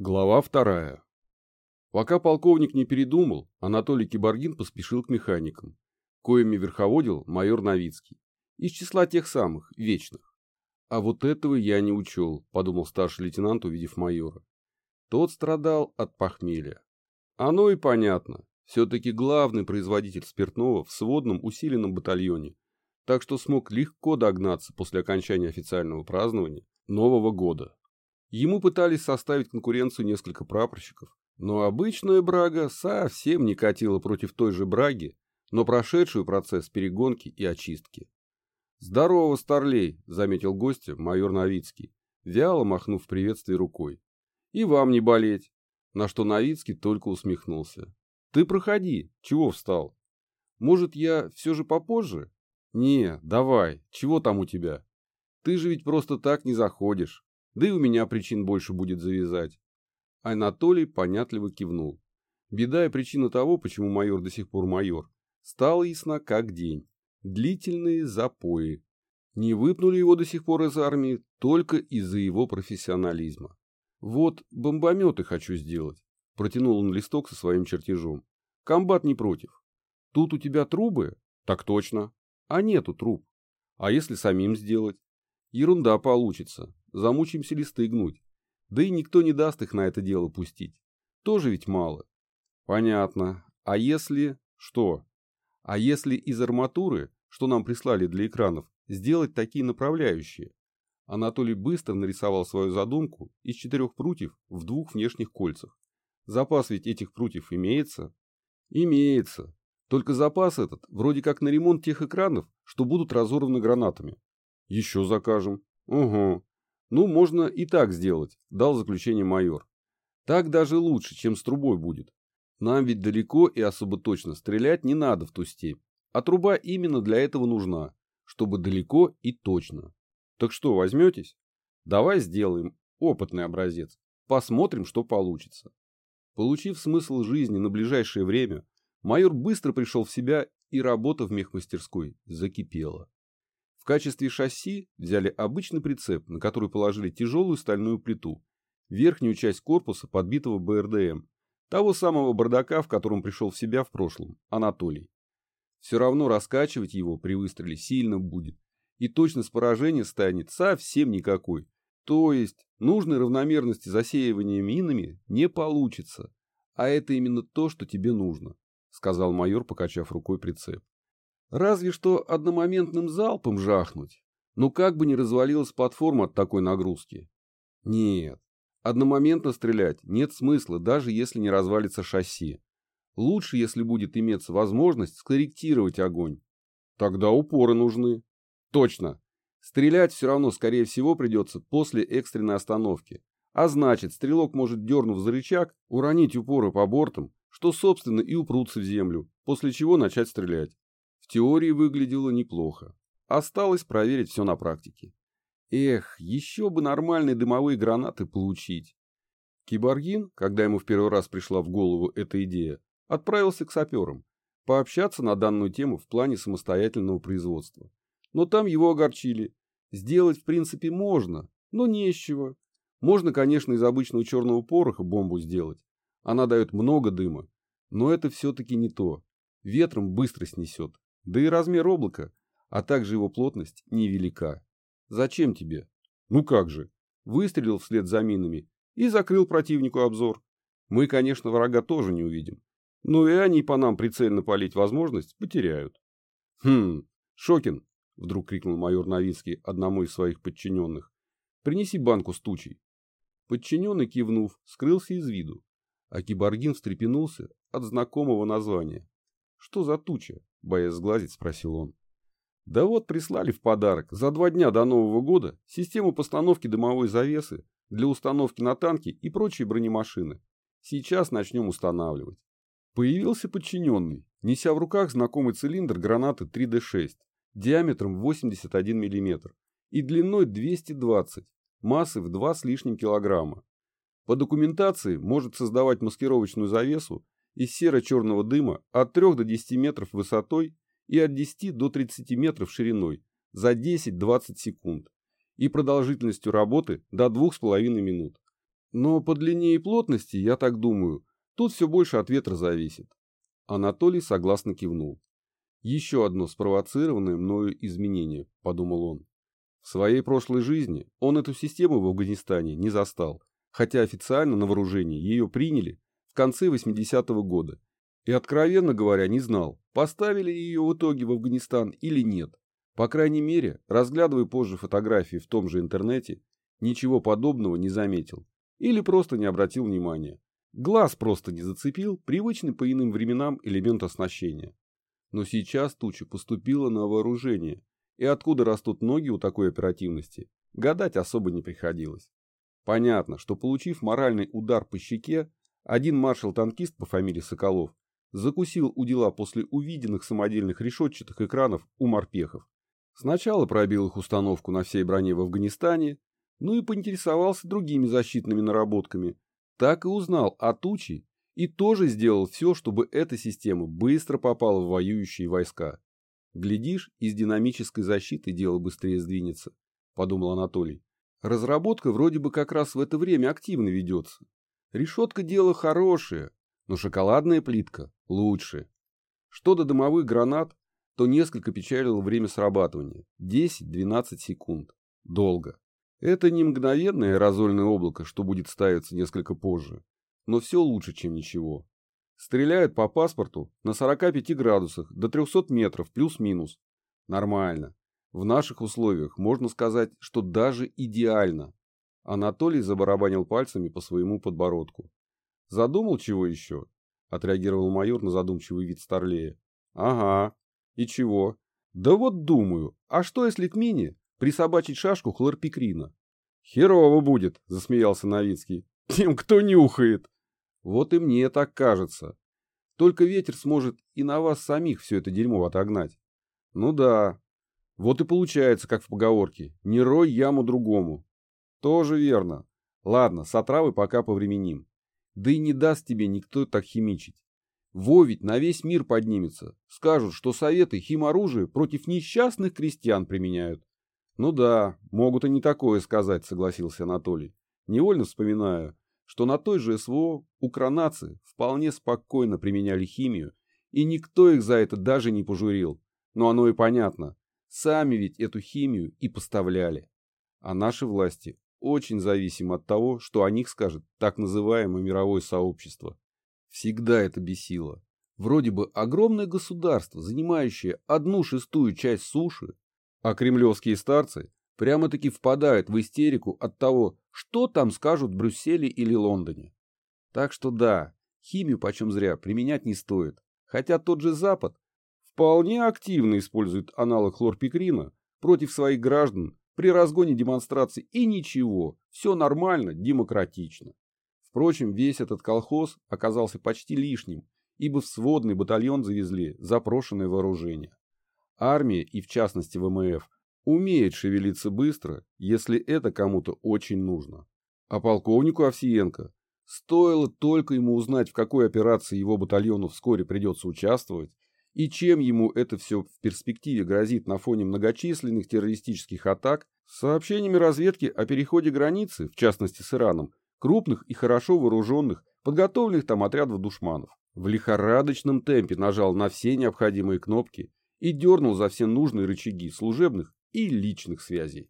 Глава вторая. Пока полковник не передумал, Анатолий Киборгин поспешил к механикам, коими верховодил майор Новицкий, из числа тех самых, вечных. А вот этого я не учел, подумал старший лейтенант, увидев майора. Тот страдал от похмелья. Оно и понятно, все-таки главный производитель спиртного в сводном усиленном батальоне, так что смог легко догнаться после окончания официального празднования Нового года. Ему пытались составить конкуренцию несколько прапорщиков, но обычная Брага совсем не катила против той же Браги, но прошедшую процесс перегонки и очистки. «Здорово, старлей!» — заметил гостя майор Новицкий, вяло махнув в приветствии рукой. «И вам не болеть!» На что Новицкий только усмехнулся. «Ты проходи, чего встал? Может, я все же попозже?» «Не, давай, чего там у тебя? Ты же ведь просто так не заходишь. Да и у меня причин больше будет завязать. Анатолий понятливо кивнул. Беда и причина того, почему майор до сих пор майор, стала ясна как день. Длительные запои. Не выпнули его до сих пор из армии только из-за его профессионализма. Вот бомбометы хочу сделать. Протянул он листок со своим чертежом. Комбат не против. Тут у тебя трубы? Так точно. А нету труб. А если самим сделать? Ерунда получится замучаемся листы гнуть. Да и никто не даст их на это дело пустить. Тоже ведь мало. Понятно. А если... Что? А если из арматуры, что нам прислали для экранов, сделать такие направляющие? Анатолий быстро нарисовал свою задумку из четырех прутьев в двух внешних кольцах. Запас ведь этих прутьев имеется? Имеется. Только запас этот вроде как на ремонт тех экранов, что будут разорваны гранатами. Еще закажем. Угу. Ну, можно и так сделать, дал заключение майор. Так даже лучше, чем с трубой будет. Нам ведь далеко и особо точно стрелять не надо в ту степь. А труба именно для этого нужна, чтобы далеко и точно. Так что, возьметесь? Давай сделаем опытный образец. Посмотрим, что получится. Получив смысл жизни на ближайшее время, майор быстро пришел в себя, и работа в мехмастерской закипела качестве шасси взяли обычный прицеп, на который положили тяжелую стальную плиту, верхнюю часть корпуса подбитого БРДМ, того самого бардака, в котором пришел в себя в прошлом, Анатолий. Все равно раскачивать его при выстреле сильно будет, и точность поражения станет совсем никакой. То есть нужной равномерности засеивания минами не получится. А это именно то, что тебе нужно, сказал майор, покачав рукой прицеп. Разве что одномоментным залпом жахнуть. Но как бы не развалилась платформа от такой нагрузки. Нет, одномоментно стрелять нет смысла, даже если не развалится шасси. Лучше, если будет иметься возможность скорректировать огонь. Тогда упоры нужны. Точно. Стрелять все равно, скорее всего, придется после экстренной остановки. А значит, стрелок может, дернув за рычаг, уронить упоры по бортам, что, собственно, и упрутся в землю, после чего начать стрелять теории выглядело неплохо. Осталось проверить все на практике. Эх, еще бы нормальные дымовые гранаты получить. Киборгин, когда ему в первый раз пришла в голову эта идея, отправился к саперам, пообщаться на данную тему в плане самостоятельного производства. Но там его огорчили. Сделать в принципе можно, но не из чего. Можно, конечно, из обычного черного пороха бомбу сделать. Она дает много дыма. Но это все-таки не то. Ветром быстро снесет. Да и размер облака, а также его плотность невелика. Зачем тебе? Ну как же. Выстрелил вслед за минами и закрыл противнику обзор. Мы, конечно, врага тоже не увидим. Но и они по нам прицельно палить возможность потеряют. Хм, Шокин, вдруг крикнул майор Новицкий одному из своих подчиненных. Принеси банку с тучей. Подчиненный, кивнув, скрылся из виду, а киборгин встрепенулся от знакомого названия. Что за туча? Боясь сглазить, спросил он. Да вот прислали в подарок за два дня до Нового года систему постановки дымовой завесы для установки на танки и прочие бронемашины. Сейчас начнем устанавливать. Появился подчиненный, неся в руках знакомый цилиндр гранаты 3D6 диаметром 81 мм и длиной 220, массой в 2 с лишним килограмма. По документации может создавать маскировочную завесу из серо-черного дыма от 3 до 10 метров высотой и от 10 до 30 метров шириной за 10-20 секунд и продолжительностью работы до 2,5 минут. Но по длине и плотности, я так думаю, тут все больше от ветра зависит. Анатолий согласно кивнул. Еще одно спровоцированное мною изменение, подумал он. В своей прошлой жизни он эту систему в Афганистане не застал, хотя официально на вооружение ее приняли конце 80-го года. И, откровенно говоря, не знал, поставили ее в итоге в Афганистан или нет. По крайней мере, разглядывая позже фотографии в том же интернете, ничего подобного не заметил. Или просто не обратил внимания. Глаз просто не зацепил привычный по иным временам элемент оснащения. Но сейчас туча поступила на вооружение, и откуда растут ноги у такой оперативности, гадать особо не приходилось. Понятно, что получив моральный удар по щеке, один маршал-танкист по фамилии Соколов закусил у дела после увиденных самодельных решетчатых экранов у морпехов. Сначала пробил их установку на всей броне в Афганистане, ну и поинтересовался другими защитными наработками, так и узнал о туче и тоже сделал все, чтобы эта система быстро попала в воюющие войска. Глядишь, из динамической защиты дело быстрее сдвинется, подумал Анатолий. Разработка вроде бы как раз в это время активно ведется. Решетка дело хорошее, но шоколадная плитка лучше. Что до дымовых гранат, то несколько печалило время срабатывания. 10-12 секунд. Долго. Это не мгновенное аэрозольное облако, что будет ставиться несколько позже. Но все лучше, чем ничего. Стреляют по паспорту на 45 градусах до 300 метров плюс-минус. Нормально. В наших условиях можно сказать, что даже идеально. Анатолий забарабанил пальцами по своему подбородку. Задумал чего еще? Отреагировал майор на задумчивый вид Старлея. Ага. И чего? Да вот думаю, а что если к мине присобачить шашку хлорпикрина? Херово будет, засмеялся Новицкий. Тем, кто нюхает. Вот и мне так кажется. Только ветер сможет и на вас самих все это дерьмо отогнать. Ну да. Вот и получается, как в поговорке. Не рой яму другому. Тоже верно. Ладно, с отравой пока повременим. Да и не даст тебе никто так химичить. Во ведь на весь мир поднимется. Скажут, что советы химоружие против несчастных крестьян применяют. Ну да, могут и не такое сказать, согласился Анатолий. Невольно вспоминаю, что на той же СВО укронации вполне спокойно применяли химию, и никто их за это даже не пожурил. Но оно и понятно. Сами ведь эту химию и поставляли. А наши власти очень зависимы от того, что о них скажет так называемое мировое сообщество. Всегда это бесило. Вроде бы огромное государство, занимающее одну шестую часть суши, а кремлевские старцы прямо-таки впадают в истерику от того, что там скажут в Брюсселе или Лондоне. Так что да, химию почем зря применять не стоит, хотя тот же Запад вполне активно использует аналог хлорпикрина против своих граждан при разгоне демонстраций и ничего, все нормально, демократично. Впрочем, весь этот колхоз оказался почти лишним, ибо в сводный батальон завезли запрошенное вооружение. Армия и в частности ВМФ умеет шевелиться быстро, если это кому-то очень нужно. А полковнику Овсиенко стоило только ему узнать, в какой операции его батальону вскоре придется участвовать, и чем ему это все в перспективе грозит на фоне многочисленных террористических атак, сообщениями разведки о переходе границы, в частности с Ираном, крупных и хорошо вооруженных, подготовленных там отрядов душманов. В лихорадочном темпе нажал на все необходимые кнопки и дернул за все нужные рычаги служебных и личных связей.